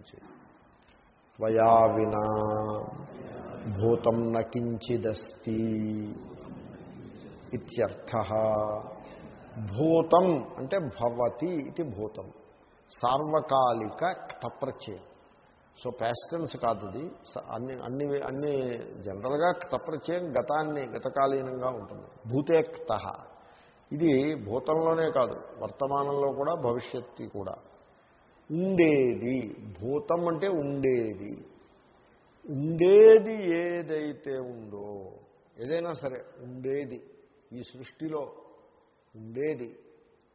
నుంచి త్వయా వినా భూతం నకించిదస్తి ఇత్యర్థ. భూతం అంటే భవతి ఇది భూతం. సార్వకాలిక తప్రచయం సో ప్యాస్టెన్స్ కాదు ఇది. అన్ని అన్ని అన్ని జనరల్గా తప్రచయం గతాన్ని గతకాలీనంగా ఉంటుంది. భూతేక్త. ఇది భూతంలోనే కాదు వర్తమానంలో కూడా భవిష్యత్తు కూడా. ఉండేది. భూతం అంటే ఉండేది. ఉండేది ఏదైతే ఉందో ఏదైనా సరే ఉండేది. ఈ సృష్టిలో ఉండేది.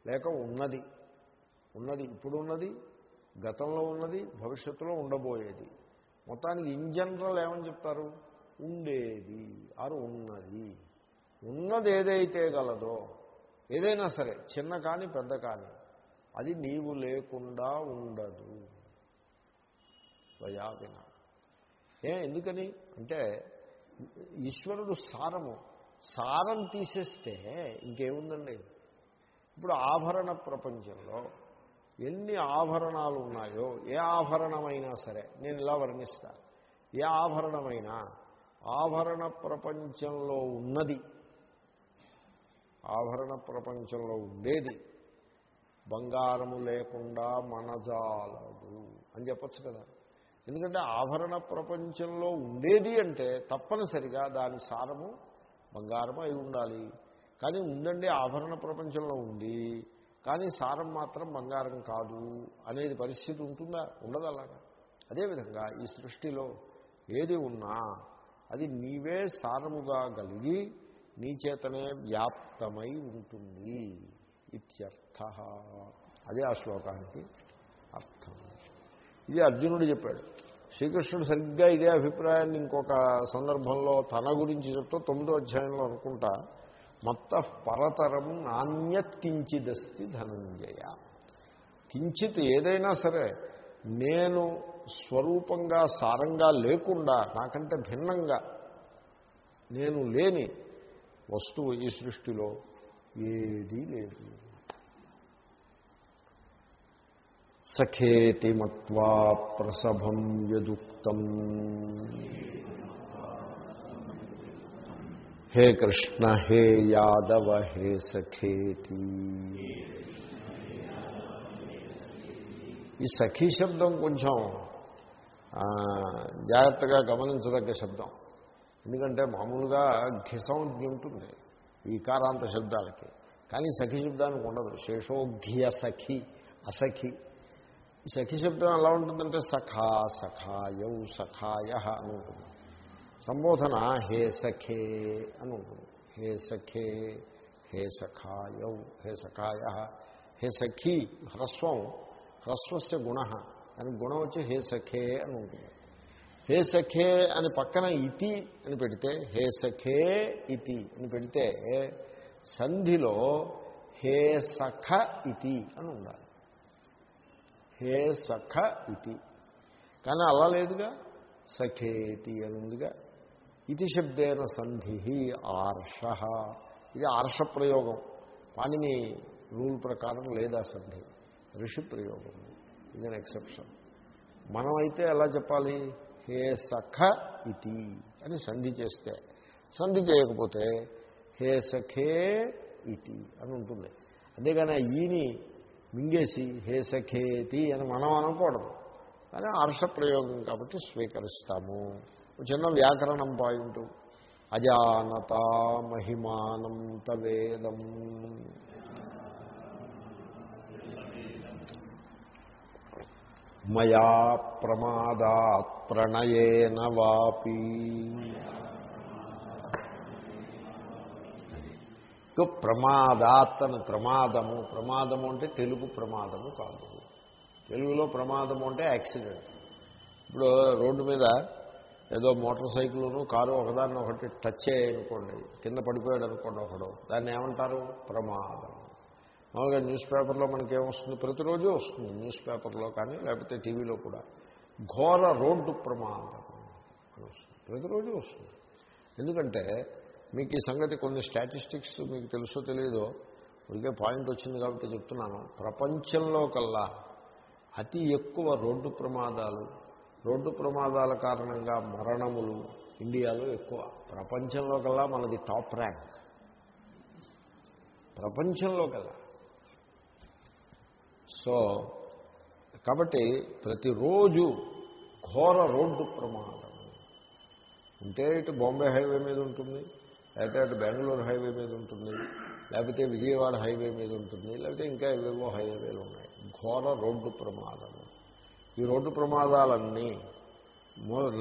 లేక ఉన్నది. ఉన్నది ఇప్పుడు ఉన్నది గతంలో ఉన్నది భవిష్యత్తులో ఉండబోయేది. మొత్తానికి ఇన్ జనరల్ ఏమని చెప్తారు? ఉండేది ఆరు ఉన్నది. ఉన్నది ఏదైతే గలదో ఏదైనా సరే చిన్న కానీ పెద్ద కానీ అది నీవు లేకుండా ఉండదు. వయావిన. ఏ ఎందుకని? అంటే ఈశ్వరుడు సారము. సారం తీసేస్తే ఇంకేముందండి? ఇప్పుడు ఆభరణ ప్రపంచంలో ఎన్ని ఆభరణాలు ఉన్నాయో ఏ ఆభరణమైనా సరే నేను ఇలా వర్ణిస్తా. ఏ ఆభరణమైనా ఆభరణ ప్రపంచంలో ఉన్నది. ఆభరణ ప్రపంచంలో ఉండేది. బంగారము లేకుండా మనజాలదు అని చెప్పచ్చు కదా. ఎందుకంటే ఆభరణ ప్రపంచంలో ఉండేది అంటే తప్పనిసరిగా దాని సారము బంగారం అయి ఉండాలి. కానీ ఉందండి ఆభరణ ప్రపంచంలో ఉంది కానీ సారం మాత్రం బంగారం కాదు అనేది పరిస్థితి ఉంటుందా? ఉండదు అలాగా. అదేవిధంగా ఈ సృష్టిలో ఏది ఉన్నా అది నీవే సారముగా కలిగి నీ చేతనే వ్యాప్తమై ఉంటుంది ఇత్యర్థం. అదే ఆ శ్లోకానికి అర్థం. ఇది అర్జునుడు చెప్పాడు. శ్రీకృష్ణుడు సరిగ్గా ఇదే అభిప్రాయాన్ని ఇంకొక సందర్భంలో తన గురించి చెప్తూ తొమ్మిదో అధ్యాయంలో అనుకుంటా మత్త పరతరం నాణ్యత్ కించిదస్తి ధనంజయ. కించిత్ ఏదైనా సరే నేను స్వరూపంగా సారంగా లేకుండా నాకంటే భిన్నంగా నేను లేని వస్తువు ఈ సృష్టిలో ఏదీ లేదు. సఖేతి మత్వా ప్రసభం యదుక్తం హే కృష్ణ హే యాదవ హే సఖేతి. ఈ సఖీ శబ్దం కొంచెం జాగ్రత్తగా గమనించదగ్గ శబ్దం. ఎందుకంటే మామూలుగా ఘిసంజ్ఞ ఉంటుంది ఈ కారాంత శబ్దాలకి. కానీ సఖీ శబ్దానికి ఉండదు శేషోఘ్య సఖి అసఖి. సఖి శబ్దం ఎలా ఉంటుందంటే సఖా సఖాయౌ సఖాయ అని ఉంటుంది. సంబోధన హే సఖే అని ఉంటుంది. హే సఖే హే సఖాయౌ హే సఖాయ హే సఖీ హ్రస్వం హ్రస్వస్య గుణ అని గుణం వచ్చి హే సఖే అని ఉంటుంది. హే సఖే అని పక్కన ఇతి అని పెడితే హే సఖే ఇతి అని పెడితే సంధిలో హే సఖ ఇతి అని ఉండాలి. హే సఖ ఇతి కానీ అలా లేదుగా. సఖేతి అని ఉందిగా. ఇది శబ్దేన సంధి ఆర్ష ఇది ఆర్ష ప్రయోగం. పాణిని రూల్ ప్రకారం లేదా సంధి. ఋషి ప్రయోగం. ఇది అన్ ఎక్సెప్షన్ మనమైతే ఎలా చెప్పాలి? హే సఖ ఇతి అని సంధి చేస్తే. సంధి చేయకపోతే హే సఖే ఇతి అని ఉంటుంది. అంతేగాని ఈని మింగేసి హే సఖేతి అని మనం అనకూడదు. కానీ హర్షప్రయోగం కాబట్టి స్వీకరిస్తాము. చిన్న వ్యాకరణం పాయింట్. అజానత మహిమానం తవేదం. మయా ప్రమాదాత్ ప్రణయేన వాపీ. ప్రమాదాత్తను ప్రమాదము ప్రమాదము అంటే తెలుగు ప్రమాదము కాదు. తెలుగులో ప్రమాదము అంటే యాక్సిడెంట్. ఇప్పుడు రోడ్డు మీద ఏదో మోటార్ సైకిల్ను కారు ఒకదాన్ని ఒకటి టచ్ అయ్యాయనుకోండి కింద పడిపోయాడు అనుకోండి ఒకడు దాన్ని ఏమంటారు? ప్రమాదం మామూలుగా న్యూస్ పేపర్లో మనకేమొస్తుంది? ప్రతిరోజు వస్తుంది న్యూస్ పేపర్లో కానీ లేకపోతే టీవీలో కూడా. ఘోర రోడ్డు ప్రమాదం అని వస్తుంది. ప్రతిరోజు వస్తుంది. ఎందుకంటే మీకు ఈ సంగతి కొన్ని స్టాటిస్టిక్స్ మీకు తెలుసో తెలియదో ఇదిగే పాయింట్ వచ్చింది కాబట్టి చెప్తున్నాను. ప్రపంచంలో కల్లా అతి ఎక్కువ రోడ్డు ప్రమాదాలు రోడ్డు ప్రమాదాల కారణంగా మరణములు ఇండియాలో ఎక్కువ. ప్రపంచంలో కల్లా మనది టాప్ ర్యాంక్. ప్రపంచంలో కల్లా. సో కాబట్టి ప్రతిరోజు ఘోర రోడ్డు ప్రమాదం. ఉంటే ఇటు బాంబే హైవే మీద ఉంటుంది లేకపోతే అటు బెంగళూరు హైవే మీద ఉంటుంది లేకపోతే విజయవాడ హైవే మీద ఉంటుంది లేకపోతే ఇంకా ఏవేవో హైవేలు ఉన్నాయి. ఘోర రోడ్డు ప్రమాదము. ఈ రోడ్డు ప్రమాదాలన్నీ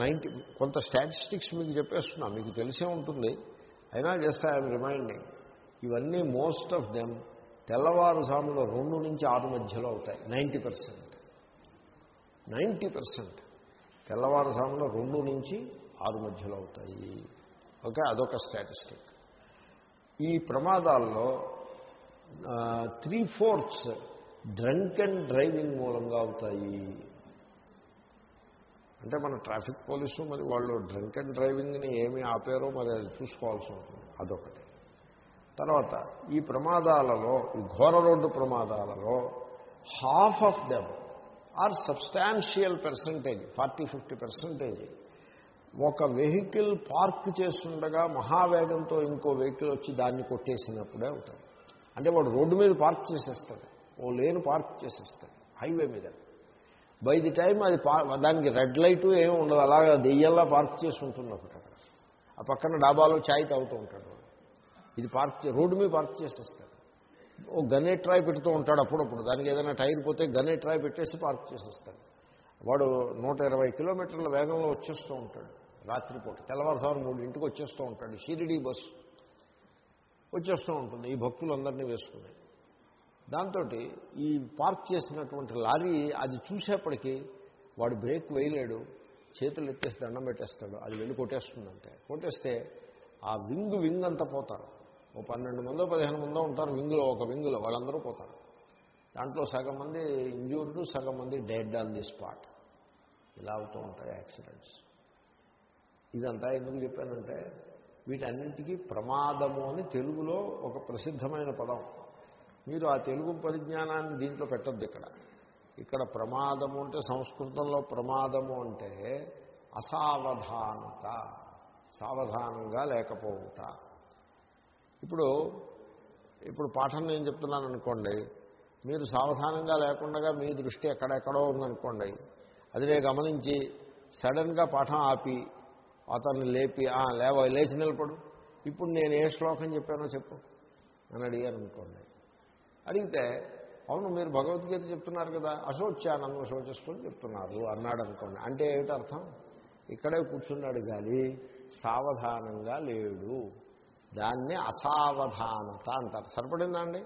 నైంటీ కొంత స్టాటిస్టిక్స్ మీకు చెప్పేస్తున్నా మీకు తెలిసే ఉంటుంది. అయినా జస్ట్ ఐఎమ్ రిమైండింగ్ ఇవన్నీ మోస్ట్ ఆఫ్ దెమ్ తెల్లవారుజాములో రెండు నుంచి ఆరు మధ్యలో అవుతాయి నైంటీ పర్సెంట్. నైంటీ పర్సెంట్ తెల్లవారుజాములో రెండు నుంచి ఆరు మధ్యలో అవుతాయి. ఓకే అదొక స్టాటిస్టిక్ ఈ ప్రమాదాల్లో three fourths drunk and driving మూలంగా అవుతాయి. అంటే మన ట్రాఫిక్ పోలీసు మరి వాళ్ళు డ్రంక్ అండ్ డ్రైవింగ్ని ఏమి ఆపారో మరి అది చూసుకోవాల్సి ఉంటుంది. అదొకటి. తర్వాత ఈ ప్రమాదాలలో ఈ ఘోర road ప్రమాదాలలో half of them are substantial percentage forty fifty percentage ఒక వెహికల్ పార్క్ చేస్తుండగా మహావేగంతో ఇంకో వెహికల్ వచ్చి దాన్ని కొట్టేసినప్పుడే అవుతాడు. అంటే వాడు రోడ్డు మీద పార్క్ చేసేస్తాడు. ఓ లేను పార్క్ చేసేస్తాడు హైవే మీద. బై ది టైం అది దానికి రెడ్ లైటు ఏమి ఉండదు. అలాగా దెయ్యల్లా పార్క్ చేసి ఉంటుంది ఒకటి అక్కడ. ఆ పక్కన డాబాలో ఛాయ్ తాగుతూ ఉంటాడు ఇది పార్క్ రోడ్డు మీద పార్క్ చేసేస్తాడు. ఓ గన్నే ట్రాయ్ పెడుతూ ఉంటాడు అప్పుడప్పుడు. దానికి ఏదైనా టైర్ పోతే గన్నే ట్రాయ్ పెట్టేసి పార్క్ చేసేస్తాడు. వాడు నూట ఇరవై కిలోమీటర్ల వేగంలో వచ్చేస్తూ ఉంటాడు. రాత్రిపూట తెల్లవారుసారి మూడు ఇంటికి వచ్చేస్తూ ఉంటాడు. షిరిడీ బస్సు వచ్చేస్తూ ఉంటుంది. ఈ భక్తులందరినీ వేసుకుని. దాంతో ఈ పార్క్ చేసినటువంటి లారీ అది చూసేప్పటికీ వాడు బ్రేక్ వేయలేడు. చేతులు ఎత్తేసి దండం పెట్టేస్తాడు. అది వెళ్ళి కొట్టేస్తుందంటే కొట్టేస్తే ఆ వింగ్ వింగ్ అంతా పోతారు. ఓ పన్నెండు మందో పదిహేను మందో ఉంటారు వింగులో ఒక వింగులో. వాళ్ళందరూ పోతారు. దాంట్లో సగం మంది ఇంజూర్డ్ సగం మంది డెడ్ ఆన్ ది స్పాట్. ఇలా అవుతూ ఉంటాయి యాక్సిడెంట్స్. ఇదంతా ఎందుకు చెప్పానంటే వీటన్నింటికీ ప్రమాదము అని తెలుగులో ఒక ప్రసిద్ధమైన పదం. మీరు ఆ తెలుగు పరిజ్ఞానాన్ని దీంట్లో పెట్టద్దు ఇక్కడ. ఇక్కడ ప్రమాదము అంటే సంస్కృతంలో ప్రమాదము అంటే అసావధానత సావధానంగా లేకపోవుట. ఇప్పుడు ఇప్పుడు పాఠం నేను చెప్తున్నాను అనుకోండి మీరు సావధానంగా లేకుండా మీ దృష్టి ఎక్కడెక్కడో ఉందనుకోండి అది నేను గమనించి సడన్గా పాఠం ఆపి అతన్ని లేపి లేవ లేచి నిలబడు. ఇప్పుడు నేను ఏ శ్లోకం చెప్పానో చెప్పు అని అడిగారు అనుకోండి. అడిగితే అవును మీరు భగవద్గీత చెప్తున్నారు కదా అశోచ్యానంద శోచిస్తూ చెప్తున్నారు అన్నాడు అనుకోండి. అంటే ఏమిటి అర్థం ఇక్కడే కూర్చున్నాడు కానీ సావధానంగా లేడు. దాన్ని అసావధానత అంటారు. సరిపడిందండి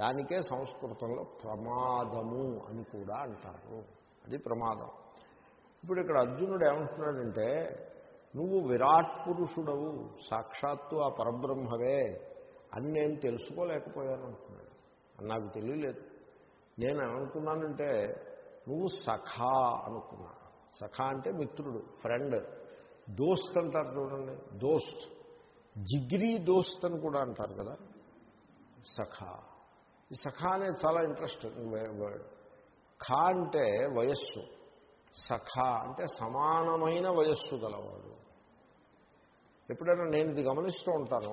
దానికే సంస్కృతంలో ప్రమాదము అని కూడా అంటారు. అది ప్రమాదం. ఇప్పుడు ఇక్కడ అర్జునుడు ఏమంటున్నాడంటే నువ్వు విరాట్ పురుషుడవు సాక్షాత్తు ఆ పరబ్రహ్మవే అని నేను తెలుసుకోలేకపోయాను అంటున్నాడు. నాకు తెలియలేదు. నేను ఏమనుకున్నానంటే నువ్వు సఖా అనుకున్నా. సఖా అంటే మిత్రుడు ఫ్రెండ్ దోస్త్ అంటారు చూడండి దోస్త్. జిగ్రీ దోస్త్ అని కూడా అంటారు కదా. సఖా. ఈ సఖా అనేది చాలా ఇంట్రెస్టింగ్ వర్డ్ ఖా అంటే వయస్సు. సఖా అంటే సమానమైన వయస్సు గలవాడు. ఎప్పుడైనా నేను ఇది గమనిస్తూ ఉంటాను.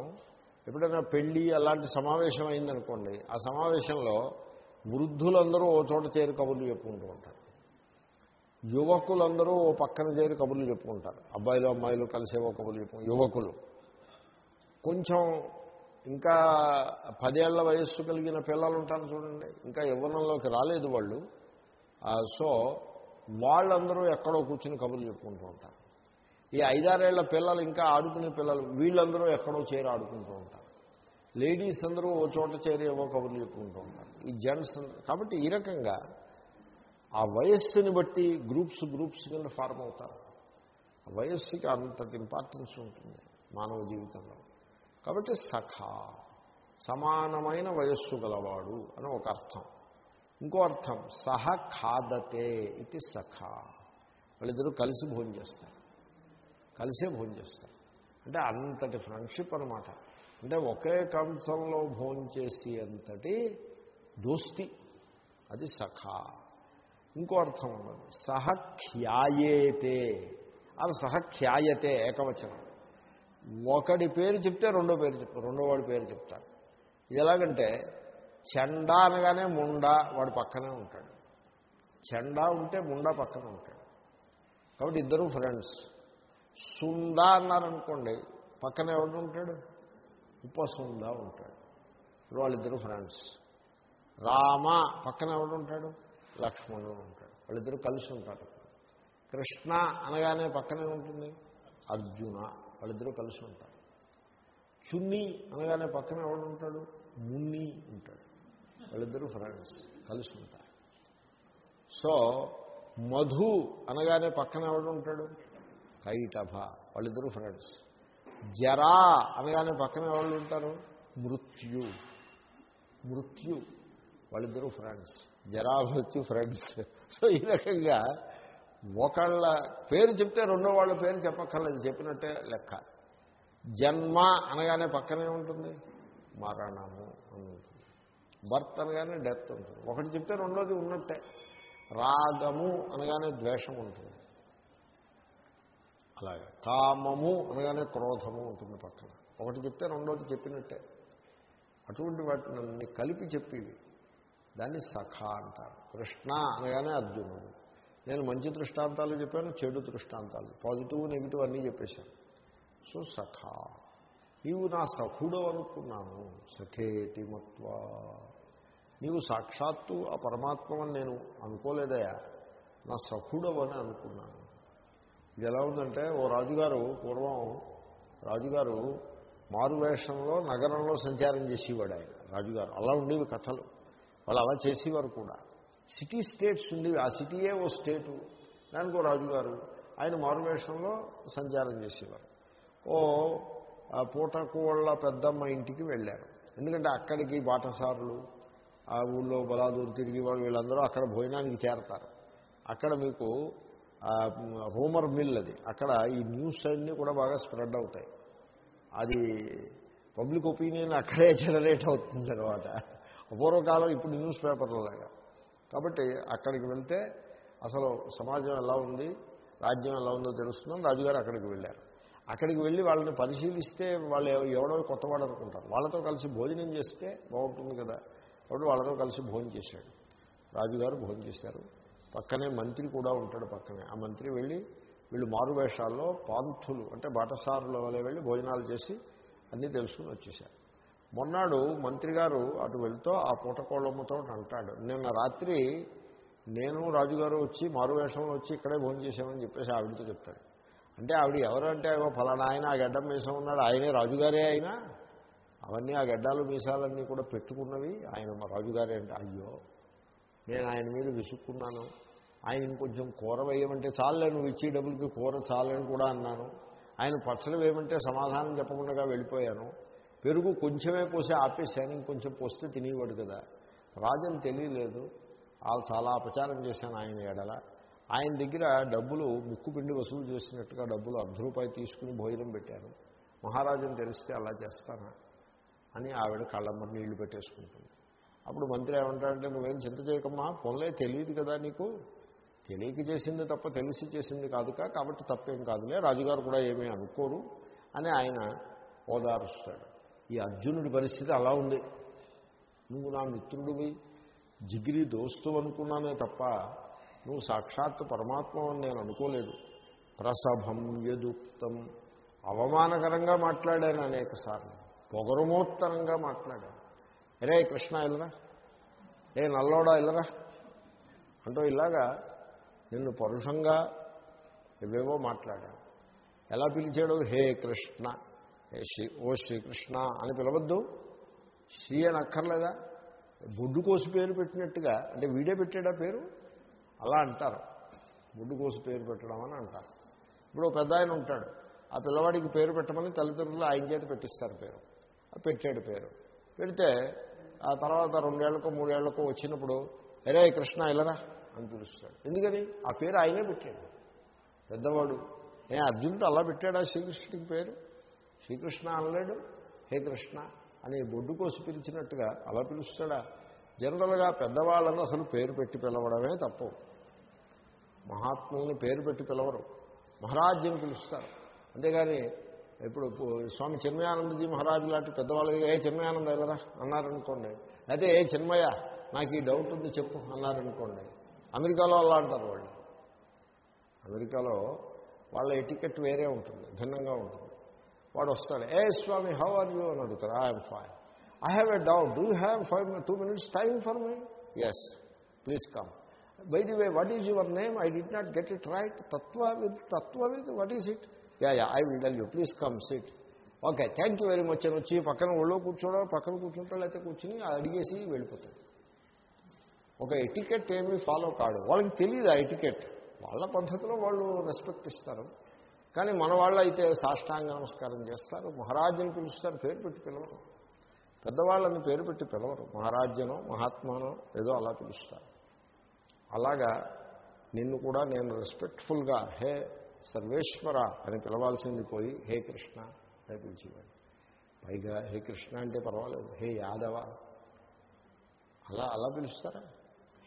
ఎప్పుడైనా పెళ్ళి అలాంటి సమావేశం అయిందనుకోండి ఆ సమావేశంలో వృద్ధులందరూ ఓ చోట చేరి కబుర్లు చెప్పుకుంటూ ఉంటారు. యువకులందరూ ఓ పక్కన చేరి కబుర్లు చెప్పుకుంటారు అబ్బాయిలు అమ్మాయిలు కలిసేవో కబుర్లు చెప్పు యువకులు. కొంచెం ఇంకా పదేళ్ళ వయస్సు కలిగిన పిల్లలు ఉంటారు చూడండి ఇంకా యవ్వనంలోకి రాలేదు వాళ్ళు. సో వాళ్ళందరూ ఎక్కడో కూర్చుని కబుర్లు చెప్పుకుంటూ ఉంటారు. ఈ ఐదారేళ్ళ పిల్లలు ఇంకా ఆడుకునే పిల్లలు వీళ్ళందరూ ఎక్కడో చేరి ఆడుకుంటూ ఉంటారు. లేడీస్ అందరూ ఓ చోట చేరి ఏవో కబుర్లు చెప్పుకుంటూ ఉంటారు. ఈ జెంట్స్ కాబట్టి ఈ రకంగా ఆ వయస్సుని బట్టి గ్రూప్స్ గ్రూప్స్ కింద ఫార్మ్ అవుతారు. వయస్సుకి అంతటి ఇంపార్టెన్స్ ఉంటుంది మానవ జీవితంలో. కాబట్టి సఖా సమానమైన వయస్సు గలవాడు అని ఒక అర్థం. ఇంకో అర్థం సహ ఖాదతే ఇది సఖా. వాళ్ళిద్దరూ కలిసి భోజనం చేస్తారు కలిసే భోజనం చేస్తారు. అంటే అంతటి ఫ్రెండ్షిప్ అనమాట అంటే ఒకే కంచంలో భోజనం చేసి అంతటి దోస్తి అది సఖా. ఇంకో అర్థం ఉన్నది. సహఖ్యాయేతే. అది సహ ఖ్యాయతే ఏకవచనం. ఒకడి పేరు చెప్తే రెండో పేరు చెప్తారు రెండో వాడి పేరు చెప్తారు. ఇది ఎలాగంటే చెండా అనగానే ముండా వాడు పక్కనే ఉంటాడు. చెండా ఉంటే ముండా పక్కన ఉంటాడు. కాబట్టి ఇద్దరు ఫ్రెండ్స్. సుందా అన్నారనుకోండి పక్కన ఎవడు ఉంటాడు? ఉపసుంద ఉంటాడు. ఇప్పుడు వాళ్ళిద్దరు ఫ్రెండ్స్ రామ పక్కన ఎవడు ఉంటాడు? లక్ష్మణుడు ఉంటాడు. వాళ్ళిద్దరూ కలిసి ఉంటారు. కృష్ణ అనగానే పక్కనే ఉంటుంది అర్జున వాళ్ళిద్దరూ కలిసి ఉంటారు. చున్ని అనగానే పక్కన ఎవడు ఉంటాడు? మున్ని ఉంటాడు. వాళ్ళిద్దరూ ఫ్రెండ్స్ కలిసి ఉంటారు. సో మధు అనగానే పక్కన ఎవడు ఉంటాడు? కైటభ వాళ్ళిద్దరూ ఫ్రెండ్స్ జరా అనగానే పక్కన వాళ్ళు ఉంటారు. మృత్యు. మృత్యు. వాళ్ళిద్దరూ ఫ్రెండ్స్ జరా మృత్యు ఫ్రెండ్స్ సో ఈ రకంగా ఒకళ్ళ పేరు చెప్తే రెండో వాళ్ళ పేరు చెప్పక్కర్లేదు. చెప్పినట్టే లెక్క. జన్మ అనగానే పక్కనే ఉంటుంది. మరణము అని ఉంటుంది బర్త్ అనగానే డెత్ ఉంటుంది. ఒకటి చెప్తే రెండోది ఉన్నట్టే. రాగము అనగానే ద్వేషం ఉంటుంది. అలాగే. కామము అనగానే క్రోధము ఉంటుంది పక్కన. ఒకటి చెప్తే రెండోది చెప్పినట్టే. అటువంటి వాటిని కలిపి చెప్పేవి దాన్ని సఖ అంటారు. కృష్ణ అనగానే అర్జునుడు. నేను మంచి దృష్టాంతాలు చెప్పాను చెడు దృష్టాంతాలు. పాజిటివ్ నెగిటివ్ అన్నీ చెప్పేశాను. సో సఖ. నీవు నా సఖుడు అనుకున్నాను. సఖేతి మత్వా. నీవు సాక్షాత్తు ఆ పరమాత్మని నేను అనుకోలేదయా? నా సఖుడవని అనుకున్నాను. ఇది ఎలా ఉందంటే ఓ రాజుగారు పూర్వం రాజుగారు మారువేషంలో నగరంలో సంచారం చేసేవాడు ఆయన రాజుగారు. అలా ఉండేవి కథలు. వాళ్ళు అలా చేసేవారు కూడా. సిటీ స్టేట్స్ ఉండేవి. ఆ సిటీయే ఓ స్టేటు. దానికి ఓ రాజుగారు ఆయన మారువేషంలో సంచారం చేసేవారు. ఓ పూటకోళ్ళ పెద్దమ్మ ఇంటికి వెళ్ళారు. ఎందుకంటే అక్కడికి బాటసారులు ఆ ఊళ్ళో బలాదూరు తిరిగి వాళ్ళు వీళ్ళందరూ అక్కడ భోజనానికి చేరతారు. అక్కడ మీకు రూమర్ మిల్ అది. అక్కడ ఈ న్యూస్ అన్నీ కూడా బాగా స్ప్రెడ్ అవుతాయి. అది పబ్లిక్ ఒపీనియన్ అక్కడే జనరేట్ అవుతుంది అనమాట పూర్వకాలం ఇప్పుడు న్యూస్ పేపర్లలాగా. కాబట్టి అక్కడికి వెళ్తే అసలు సమాజం ఎలా ఉంది రాజ్యం ఎలా ఉందో తెలుస్తున్నాం. రాజుగారు అక్కడికి వెళ్ళారు. అక్కడికి వెళ్ళి వాళ్ళని పరిశీలిస్తే వాళ్ళు ఎవడో కొత్తవాడు అనుకుంటారు. వాళ్ళతో కలిసి భోజనం చేస్తే బాగుంటుంది కదా. కాబట్టి వాళ్ళతో కలిసి భోజనం చేశాడు. రాజుగారు భోజనం చేశారు. పక్కనే మంత్రి కూడా ఉంటాడు పక్కనే. ఆ మంత్రి వెళ్ళి వీళ్ళు మారువేషాల్లో పాంతులు అంటే బాటసారుల వల్ల వెళ్ళి భోజనాలు చేసి అన్నీ తెలుసుకుని వచ్చేసారు మొన్నాడు మంత్రి గారు అటు వెళ్తూ ఆ పూటకోళ్ళమ్మతో అంటాడు నిన్న రాత్రి నేను రాజుగారు వచ్చి మారువేషంలో వచ్చి ఇక్కడే భోజనం చేశామని చెప్పేసి ఆవిడతో చెప్తాడు. అంటే ఆవిడ ఎవరంటే ఏమో ఫలానా ఆయన ఆ గడ్డం మీసం ఉన్నాడు ఆయనే రాజుగారే అయినా అవన్నీ ఆ గడ్డాలు మీసాలన్నీ కూడా పెట్టుకున్నవి ఆయన మా రాజుగారే అంటే. అయ్యో నేను ఆయన మీద విసుక్కున్నాను. ఆయన ఇంకొంచెం కూర వేయమంటే చాలే నువ్వు ఇచ్చే డబ్బులకి కూర చాలని కూడా అన్నాను. ఆయన పచ్చడి వేయమంటే సమాధానం చెప్పకుండా వెళ్ళిపోయాను. పెరుగు కొంచెమే పోసి ఆపేశాను ఇంకొంచెం పోస్తే తినేవాడు కదా. రాజని తెలియలేదు. వాళ్ళు చాలా అపచారం చేశాను ఆయన ఎడల ఆయన దగ్గర డబ్బులు ముక్కు పిండి వసూలు చేసినట్టుగా డబ్బులు అర్ధ రూపాయి తీసుకుని భోజనం పెట్టాను. మహారాజుని తెలిస్తే అలా చేస్తానా అని ఆవిడ కళ్ళమ్మ నీళ్ళు పెట్టేసుకుంటుంది. అప్పుడు మంత్రి ఏమంటాడంటే నువ్వేం చింత చేయకమ్మా పొనలే తెలియదు కదా నీకు. తెలియక చేసింది తప్ప తెలిసి చేసింది కాదుకా కాబట్టి తప్పేం కాదులే రాజుగారు కూడా ఏమీ అనుకోరు అని ఆయన ఓదారుస్తాడు. ఈ అర్జునుడి పరిస్థితి అలా ఉంది. నువ్వు నా మిత్రుడివి జిగిరి దోస్తు అనుకున్నానే తప్ప నువ్వు సాక్షాత్ పరమాత్మ అని నేను అనుకోలేదు. ప్రసభం యదుక్తం. అవమానకరంగా మాట్లాడాను అనేకసార్లు పొగరుమోత్తరంగా మాట్లాడాను. రే కృష్ణ ఇల్లరా ఏ నల్లోడా ఇల్లరా అంటూ ఇలాగా నిన్ను పరుషంగా ఏవేవో మాట్లాడాను ఎలా పిలిచాడు? హే కృష్ణ హే శ్రీ ఓ శ్రీకృష్ణ అని పిలవద్దు. శ్రీ అని అక్కర్లేదా బొడ్డు కోసి పేరు పెట్టినట్టుగా అంటే వీడే పెట్టాడా పేరు? అలా అంటారు. బొడ్డు కోసి పేరు పెట్టడం అని అంటారు. ఇప్పుడు పెద్ద ఆయన ఉంటాడు. ఆ పిల్లవాడికి పేరు పెట్టమని తల్లిదండ్రులు ఆయన చేత పెట్టిస్తారు పేరు. పెట్టాడు పేరు. పెడితే ఆ తర్వాత రెండేళ్ళకో మూడేళ్ళకో వచ్చినప్పుడు అరే కృష్ణ ఇల్లరా అని పిలుస్తాడు. ఎందుకని? ఆ పేరు ఆయనే పెట్టాడు. పెద్దవాడు. ఏ అర్జునుడు అలా పెట్టాడా శ్రీకృష్ణుడికి పేరు? శ్రీకృష్ణ అనలేడు హే కృష్ణ అని బొడ్డు కోసి పిలిచినట్టుగా అలా పిలుస్తాడా? జనరల్గా పెద్దవాళ్ళను అసలు పేరు పెట్టి పిలవడమే తప్పు. మహాత్ముల్ని పేరు పెట్టి పిలవరు. మహారాజ్యం పిలుస్తారు. అంతేగాని ఇప్పుడు స్వామి చిన్మయానందజీ మహారాజు లాంటి పెద్దవాళ్ళు ఏ చిన్మయానంద వెళ్ళరా అన్నారనుకోండి. అయితే ఏ చిన్మయ నాకు ఈ డౌట్ ఉంది చెప్పు అన్నారనుకోండి. అమెరికాలో అలా అంటారు వాళ్ళు. అమెరికాలో వాళ్ళ ఎటికెట్ వేరే ఉంటుంది భిన్నంగా ఉంటుంది. వాడు వస్తాడు hey Swami how are you? అని అడుగుతారు I'm fine. I have a doubt do have five two minutes time for me? Yes please come. By the way what is your name? I did not get it right. Tattva with Tattva with what is it? Ya ya I will tell you please come sit okay thank you very much అని వచ్చి పక్కన ఒళ్ళో కూర్చోడో పక్కన కూర్చుంటాడు లేకపోతే కూర్చుని అడిగేసి వెళ్ళిపోతాడు ఒక ఎటికెట్ ఏమీ ఫాలో కాడు వాళ్ళకి తెలియదు ఆ ఎటికెట్ వాళ్ళ పద్ధతిలో వాళ్ళు రెస్పెక్ట్ ఇస్తారు. కానీ మన వాళ్ళు అయితే సాష్టాంగ నమస్కారం చేస్తారు. మహారాజుని పిలుస్తారు పేరు పెట్టి పిలవరు. పెద్దవాళ్ళని పేరు పెట్టి పిలవరు. మహారాజ్యనో మహాత్మానో ఏదో అలా పిలుస్తారు. అలాగా నిన్ను కూడా నేను రెస్పెక్ట్ఫుల్గా హే సర్వేశ్వర అని పిలవాల్సింది పోయి హే కృష్ణ అని పిలిచేవాడు. పైగా హే కృష్ణ అంటే పర్వాలేదు హే యాదవ అలా అలా పిలుస్తారా?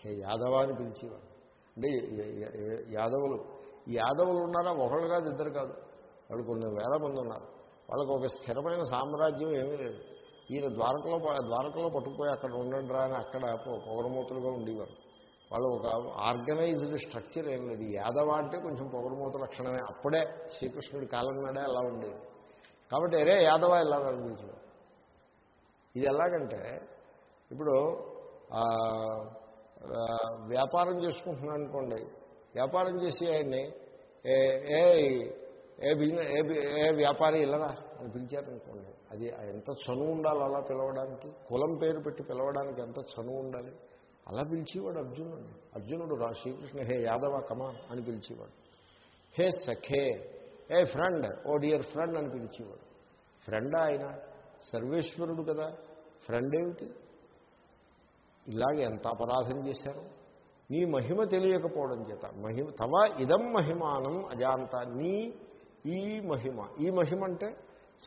హే యాదవ అని పిలిచేవాడు. అంటే యాదవులు. యాదవులు ఉన్నారా? ఒకళ్ళు కాదు ఇద్దరు కాదు. వాళ్ళు కొన్ని వేల మంది ఉన్నారు. వాళ్ళకు ఒక స్థిరమైన సామ్రాజ్యం ఏమీ లేదు. ఈయన ద్వారకలో ప- ద్వారకలో పట్టుకుపోయి అక్కడ ఉండండి రా అని అక్కడ పౌరమూతులుగా ఉండేవారు. వాళ్ళు ఒక ఆర్గనైజ్డ్ స్ట్రక్చర్ ఏం లేదు. యాదవ అంటే కొంచెం పొగరమూత లక్షణమే. అప్పుడే శ్రీకృష్ణుడి కాలం నాడే అలా ఉండేది. కాబట్టి అరే యాదవ ఇలా అనిపించారు ఇది ఎలాగంటే ఇప్పుడు వ్యాపారం చేసుకుంటున్నాను అనుకోండి. వ్యాపారం చేసి ఆయన్ని ఏ ఏ ఏ బిజినెస్ ఏ ఏ వ్యాపారి ఇల్లరా? అని పిలిచారనుకోండి అది ఎంత చనువు ఉండాలి అలా పిలవడానికి? కులం పేరు పెట్టి పిలవడానికి ఎంత చనువు ఉండాలి? అలా పిలిచేవాడు అర్జునుడు అర్జునుడు రా శ్రీకృష్ణ హే యాదవ కమా అని పిలిచేవాడు. హే సఖే ఏ ఫ్రెండ్ ఓ డియర్ ఫ్రెండ్ అని పిలిచేవాడు. ఫ్రెండా ఆయన? సర్వేశ్వరుడు కదా. ఫ్రెండ్ ఏమిటి? ఇలాగ ఎంత అపరాధం చేశారు? నీ మహిమ తెలియకపోవడం చేత మహిమ తవ ఇదం మహిమానం అజాంత నీ ఈ మహిమ. ఈ మహిమ అంటే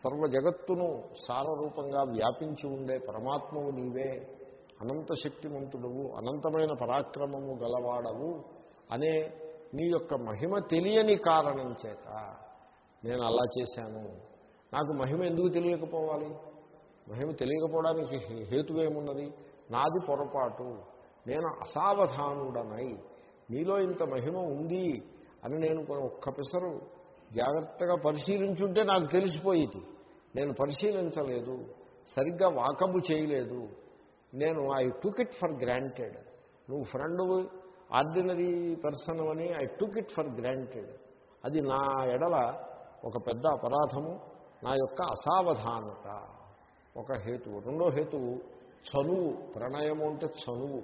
సర్వ జగత్తును సారరూపంగా వ్యాపించి ఉండే పరమాత్మవు నీవే. అనంత శక్తిమంతుడవు అనంతమైన పరాక్రమము గలవాడవు అనే నీ యొక్క మహిమ తెలియని కారణం చేత నేను అలా చేశాను. నాకు మహిమ ఎందుకు తెలియకపోవాలి? మహిమ తెలియకపోవడానికి హేతువేమున్నది నాది పొరపాటు. నేను అసావధానుడనై నీలో ఇంత మహిమ ఉంది అని నేను ఒక్క పిసరు జాగ్రత్తగా పరిశీలించుంటే నాకు తెలిసిపోయేది. నేను పరిశీలించలేదు సరిగ్గా వాకబు చేయలేదు. నేను I took it for granted. నువ్వు ఫ్రెండ్ ఆర్డినరీ పర్సన్ అని I took it for granted. అది నా ఎడల ఒక పెద్ద అపరాధము నా యొక్క అసావధానత. ఒక హేతువు రెండో హేతువు చనువు ప్రణయము అంటే చనువు.